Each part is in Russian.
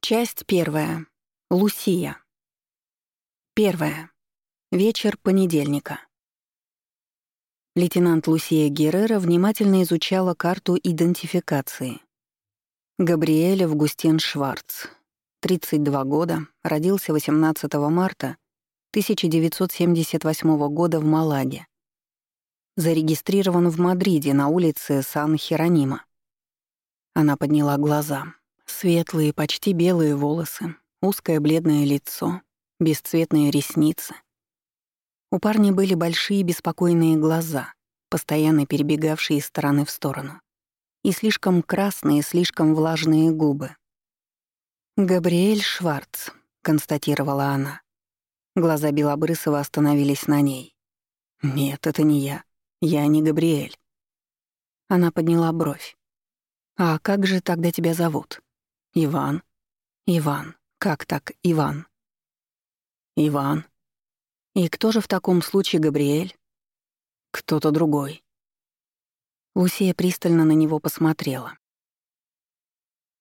Часть первая. Лусия. Первая. Вечер понедельника. Лейтенант Лусия Геррера внимательно изучала карту идентификации. Габриэль Августин Шварц. 32 года, родился 18 марта 1978 года в Малаге. Зарегистрирован в Мадриде на улице Сан-Херонима. Она подняла глаза. Светлые, почти белые волосы, узкое бледное лицо, бесцветные ресницы. У парня были большие беспокойные глаза, постоянно перебегавшие из стороны в сторону, и слишком красные, слишком влажные губы. «Габриэль Шварц», — констатировала она. Глаза Белобрысова остановились на ней. «Нет, это не я. Я не Габриэль». Она подняла бровь. «А как же тогда тебя зовут?» Иван. Иван. Как так, Иван? Иван. И кто же в таком случае Габриэль? Кто-то другой. Лусия пристально на него посмотрела.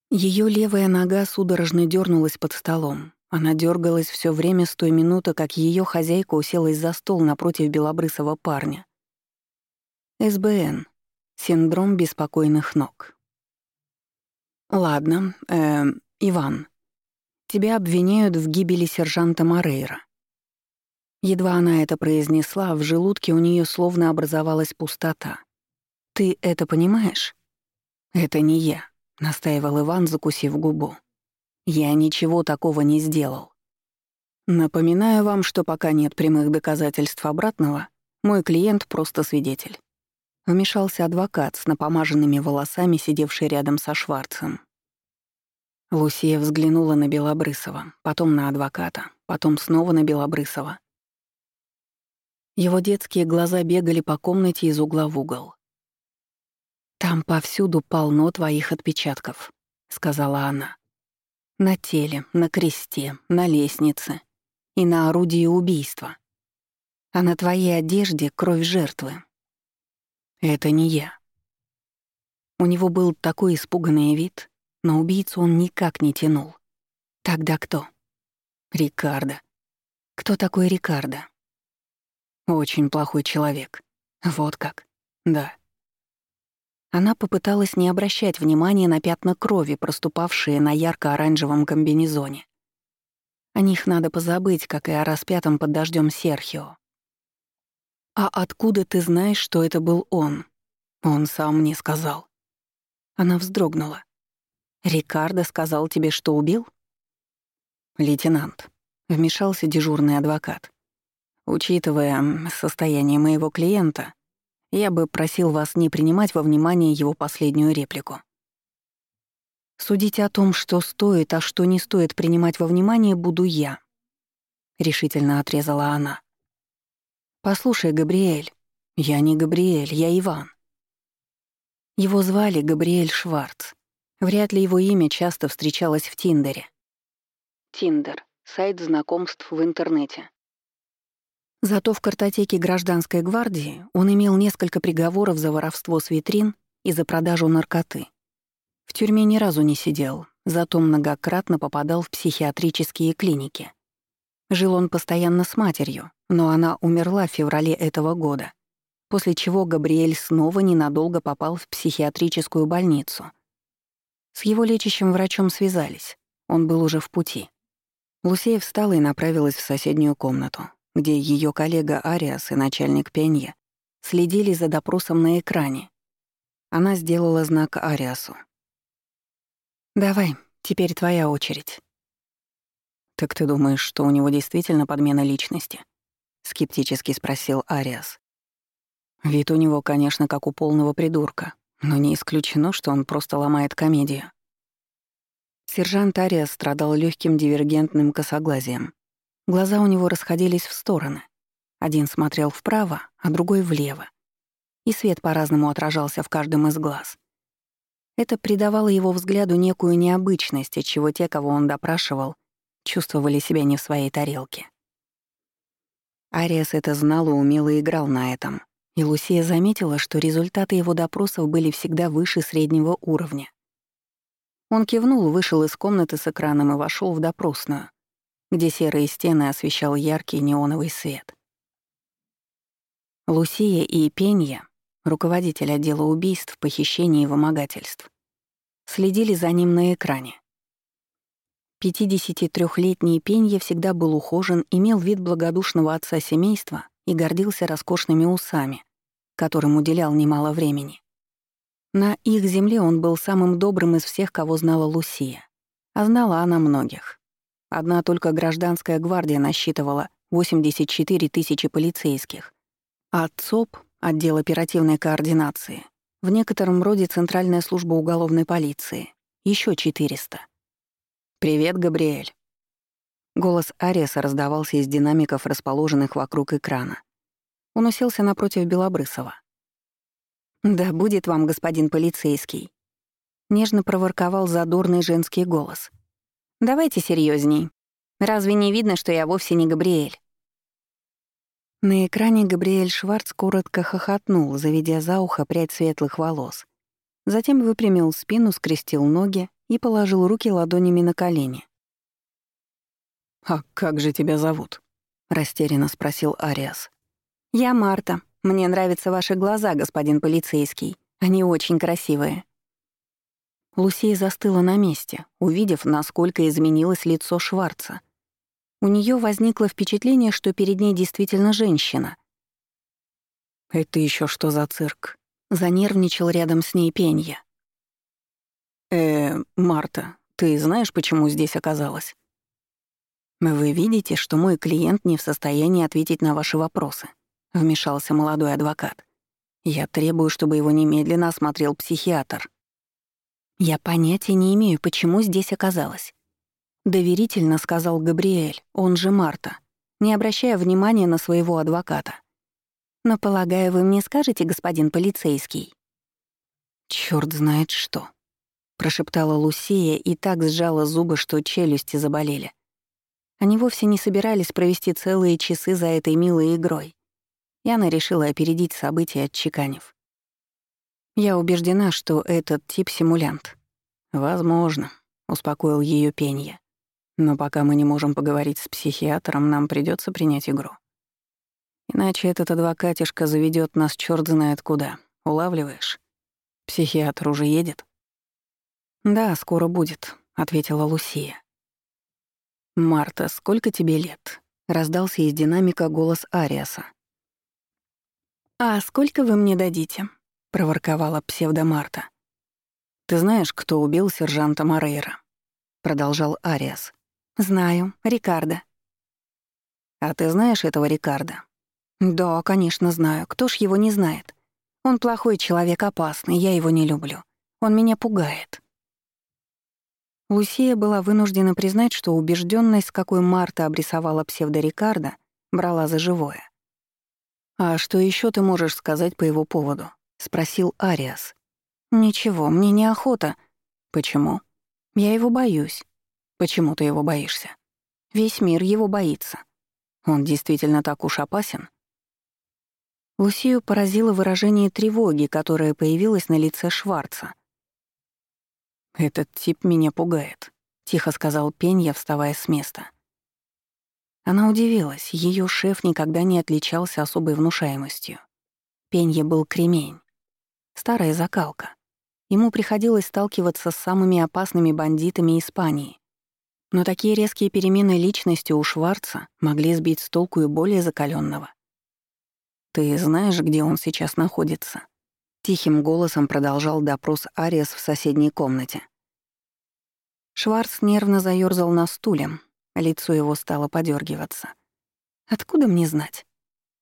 Ее левая нога судорожно дернулась под столом. Она дергалась все время с той минуты, как ее хозяйка уселась за стол напротив белобрысого парня. СБН. Синдром беспокойных ног. «Ладно, э, Иван. Тебя обвиняют в гибели сержанта Морейра». Едва она это произнесла, в желудке у нее словно образовалась пустота. «Ты это понимаешь?» «Это не я», — настаивал Иван, закусив губу. «Я ничего такого не сделал. Напоминаю вам, что пока нет прямых доказательств обратного, мой клиент просто свидетель. Вмешался адвокат с напомаженными волосами, сидевший рядом со Шварцем. Лусия взглянула на Белобрысова, потом на адвоката, потом снова на Белобрысова. Его детские глаза бегали по комнате из угла в угол. «Там повсюду полно твоих отпечатков», — сказала она. «На теле, на кресте, на лестнице и на орудии убийства. А на твоей одежде кровь жертвы, это не я. У него был такой испуганный вид, но убийцу он никак не тянул. Тогда кто? Рикардо. Кто такой Рикардо? Очень плохой человек. Вот как. Да. Она попыталась не обращать внимания на пятна крови, проступавшие на ярко-оранжевом комбинезоне. О них надо позабыть, как и о распятом под дождем Серхио. «А откуда ты знаешь, что это был он?» «Он сам мне сказал». Она вздрогнула. «Рикардо сказал тебе, что убил?» «Лейтенант», — вмешался дежурный адвокат. «Учитывая состояние моего клиента, я бы просил вас не принимать во внимание его последнюю реплику. Судить о том, что стоит, а что не стоит принимать во внимание, буду я», — решительно отрезала она. «Послушай, Габриэль, я не Габриэль, я Иван». Его звали Габриэль Шварц. Вряд ли его имя часто встречалось в Тиндере. Тиндер — сайт знакомств в интернете. Зато в картотеке гражданской гвардии он имел несколько приговоров за воровство с витрин и за продажу наркоты. В тюрьме ни разу не сидел, зато многократно попадал в психиатрические клиники. Жил он постоянно с матерью, но она умерла в феврале этого года, после чего Габриэль снова ненадолго попал в психиатрическую больницу. С его лечащим врачом связались, он был уже в пути. Лусея встала и направилась в соседнюю комнату, где ее коллега Ариас и начальник Пенье следили за допросом на экране. Она сделала знак Ариасу. «Давай, теперь твоя очередь». «Так ты думаешь, что у него действительно подмена личности?» Скептически спросил Ариас. Вид у него, конечно, как у полного придурка, но не исключено, что он просто ломает комедию. Сержант Ариас страдал легким дивергентным косоглазием. Глаза у него расходились в стороны. Один смотрел вправо, а другой влево. И свет по-разному отражался в каждом из глаз. Это придавало его взгляду некую необычность, отчего те, кого он допрашивал, чувствовали себя не в своей тарелке. Ариас это знал и умело играл на этом, и Лусия заметила, что результаты его допросов были всегда выше среднего уровня. Он кивнул, вышел из комнаты с экраном и вошел в допросную, где серые стены освещал яркий неоновый свет. Лусия и Пенья, руководитель отдела убийств, похищений и вымогательств, следили за ним на экране. 53-летний Пенья всегда был ухожен, имел вид благодушного отца семейства и гордился роскошными усами, которым уделял немало времени. На их земле он был самым добрым из всех, кого знала Лусия. А знала она многих. Одна только гражданская гвардия насчитывала 84 тысячи полицейских. А ЦОП, отдел оперативной координации, в некотором роде Центральная служба уголовной полиции, еще 400. «Привет, Габриэль». Голос Ариаса раздавался из динамиков, расположенных вокруг экрана. Он уселся напротив Белобрысова. «Да будет вам, господин полицейский», — нежно проворковал задорный женский голос. «Давайте серьезней. Разве не видно, что я вовсе не Габриэль?» На экране Габриэль Шварц коротко хохотнул, заведя за ухо прядь светлых волос. Затем выпрямил спину, скрестил ноги и положил руки ладонями на колени. «А как же тебя зовут?» — растерянно спросил Ариас. «Я Марта. Мне нравятся ваши глаза, господин полицейский. Они очень красивые». Лусия застыла на месте, увидев, насколько изменилось лицо Шварца. У нее возникло впечатление, что перед ней действительно женщина. «Это еще что за цирк?» — занервничал рядом с ней Пенья. «Э, Марта, ты знаешь, почему здесь оказалась?» «Вы видите, что мой клиент не в состоянии ответить на ваши вопросы», — вмешался молодой адвокат. «Я требую, чтобы его немедленно осмотрел психиатр». «Я понятия не имею, почему здесь оказалась», — доверительно сказал Габриэль, он же Марта, не обращая внимания на своего адвоката. «Но, полагаю, вы мне скажете, господин полицейский?» «Чёрт знает что», прошептала Лусия и так сжала зубы, что челюсти заболели. Они вовсе не собирались провести целые часы за этой милой игрой. И она решила опередить события, отчеканив. «Я убеждена, что этот тип — симулянт». «Возможно», — успокоил ее Пенья. «Но пока мы не можем поговорить с психиатром, нам придется принять игру. Иначе этот адвокатишка заведет нас чёрт знает куда. Улавливаешь? Психиатр уже едет?» «Да, скоро будет», — ответила Лусия. «Марта, сколько тебе лет?» — раздался из динамика голос Ариаса. «А сколько вы мне дадите?» — проворковала псевдо-Марта. «Ты знаешь, кто убил сержанта Морейра?» — продолжал Ариас. «Знаю, Рикардо». «А ты знаешь этого Рикардо?» «Да, конечно, знаю. Кто ж его не знает? Он плохой человек, опасный, я его не люблю. Он меня пугает». Лусия была вынуждена признать, что убежденность, какой Марта обрисовала псевдо-Рикардо, брала за живое. «А что еще ты можешь сказать по его поводу?» — спросил Ариас. «Ничего, мне неохота». «Почему?» «Я его боюсь». «Почему ты его боишься?» «Весь мир его боится». «Он действительно так уж опасен?» Лусию поразило выражение тревоги, которое появилось на лице Шварца — «Этот тип меня пугает», — тихо сказал Пенья, вставая с места. Она удивилась, ее шеф никогда не отличался особой внушаемостью. Пенья был кремень. Старая закалка. Ему приходилось сталкиваться с самыми опасными бандитами Испании. Но такие резкие перемены личности у Шварца могли сбить с толку и более закаленного. «Ты знаешь, где он сейчас находится?» Тихим голосом продолжал допрос Ариас в соседней комнате. Шварц нервно заёрзал на стуле, лицо его стало подергиваться. «Откуда мне знать?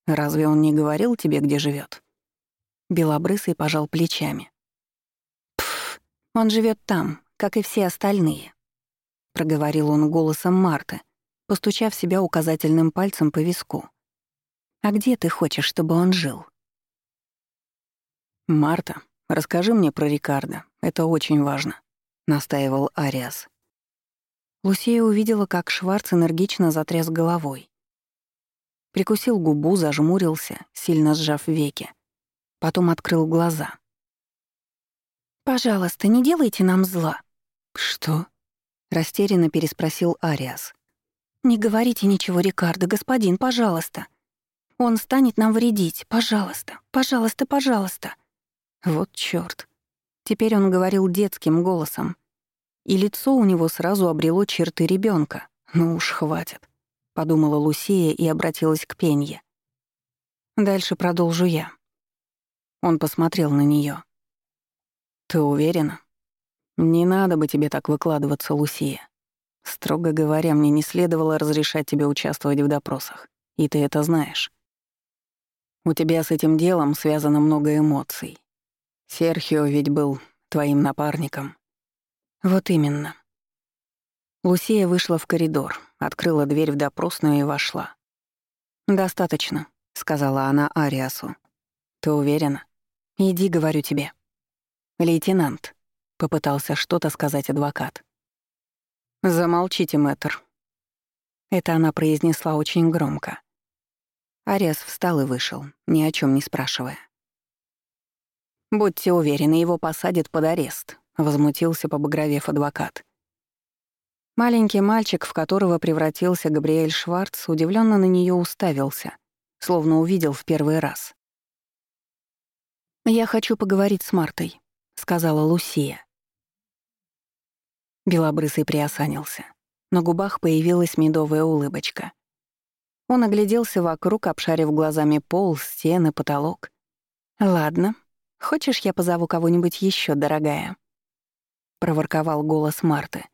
Разве он не говорил тебе, где живет? Белобрысый пожал плечами. «Пф, он живет там, как и все остальные», — проговорил он голосом Марты, постучав себя указательным пальцем по виску. «А где ты хочешь, чтобы он жил?» «Марта, расскажи мне про Рикардо. Это очень важно», — настаивал Ариас. Лусия увидела, как Шварц энергично затряс головой. Прикусил губу, зажмурился, сильно сжав веки. Потом открыл глаза. «Пожалуйста, не делайте нам зла», «Что?» — растерянно переспросил Ариас. «Не говорите ничего, Рикардо, господин, пожалуйста. Он станет нам вредить, пожалуйста, пожалуйста, пожалуйста». Вот чёрт. Теперь он говорил детским голосом. И лицо у него сразу обрело черты ребёнка. Ну уж хватит, подумала Лусия и обратилась к Пенье. Дальше продолжу я. Он посмотрел на неё. Ты уверена? Не надо бы тебе так выкладываться, Лусия. Строго говоря, мне не следовало разрешать тебе участвовать в допросах. И ты это знаешь. У тебя с этим делом связано много эмоций. Серхио ведь был твоим напарником. Вот именно. Лусия вышла в коридор, открыла дверь в допросную и вошла. «Достаточно», — сказала она Ариасу. «Ты уверена? Иди, говорю тебе». «Лейтенант», — попытался что-то сказать адвокат. «Замолчите, мэтр». Это она произнесла очень громко. Ариас встал и вышел, ни о чем не спрашивая. «Будьте уверены, его посадят под арест», — возмутился побагровев адвокат. Маленький мальчик, в которого превратился Габриэль Шварц, удивленно на нее уставился, словно увидел в первый раз. «Я хочу поговорить с Мартой», — сказала Лусия. Белобрысый приосанился. На губах появилась медовая улыбочка. Он огляделся вокруг, обшарив глазами пол, стены, потолок. «Ладно. Хочешь, я позову кого-нибудь еще, дорогая?» Проворковал голос Марты.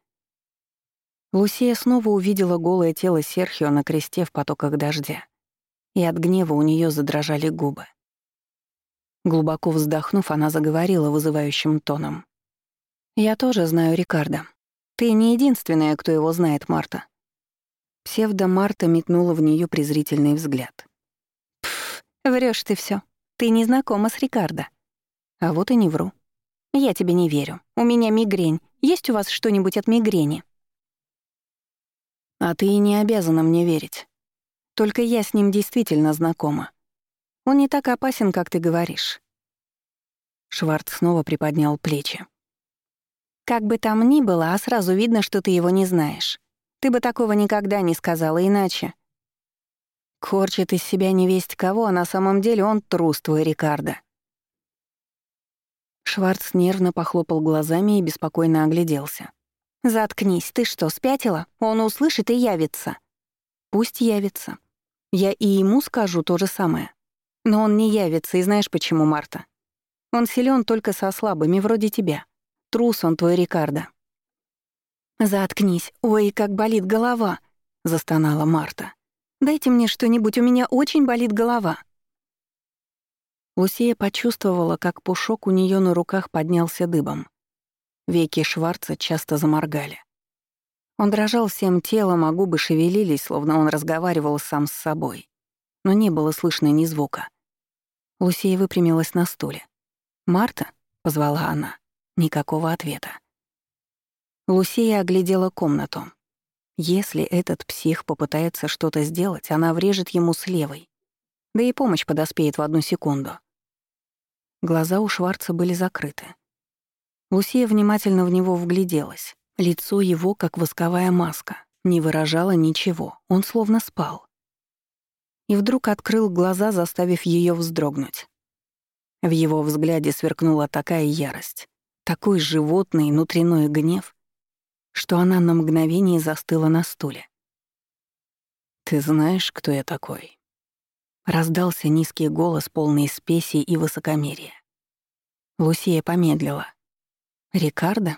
Лусия снова увидела голое тело Серхио на кресте в потоках дождя. И от гнева у нее задрожали губы. Глубоко вздохнув, она заговорила вызывающим тоном. «Я тоже знаю Рикардо. Ты не единственная, кто его знает, Марта. Псевдо Марта метнула в нее презрительный взгляд. Пф, врешь ты все. Ты не знакома с Рикардо. А вот и не вру. Я тебе не верю. У меня мигрень. Есть у вас что-нибудь от мигрени? А ты и не обязана мне верить. Только я с ним действительно знакома. Он не так опасен, как ты говоришь. Шварц снова приподнял плечи. Как бы там ни было, а сразу видно, что ты его не знаешь. Ты бы такого никогда не сказала иначе. Корчит из себя невесть кого, а на самом деле он трус твой, Рикардо. Шварц нервно похлопал глазами и беспокойно огляделся. «Заткнись, ты что, спятила? Он услышит и явится». «Пусть явится. Я и ему скажу то же самое. Но он не явится, и знаешь почему, Марта? Он силен только со слабыми, вроде тебя. Трус он твой, Рикардо». «Заткнись. Ой, как болит голова», — застонала Марта. «Дайте мне что-нибудь, у меня очень болит голова». Лусия почувствовала, как пушок у нее на руках поднялся дыбом. Веки Шварца часто заморгали. Он дрожал всем телом, а губы шевелились, словно он разговаривал сам с собой. Но не было слышно ни звука. Лусия выпрямилась на стуле. «Марта?» — позвала она. Никакого ответа. Лусия оглядела комнату. Если этот псих попытается что-то сделать, она врежет ему с левой. Да и помощь подоспеет в одну секунду. Глаза у Шварца были закрыты. Лусия внимательно в него вгляделась. Лицо его, как восковая маска, не выражало ничего, он словно спал. И вдруг открыл глаза, заставив ее вздрогнуть. В его взгляде сверкнула такая ярость, такой животный внутренной гнев, что она на мгновение застыла на стуле. «Ты знаешь, кто я такой?» Раздался низкий голос, полный спеси и высокомерия. Лусия помедлила. «Рикардо?»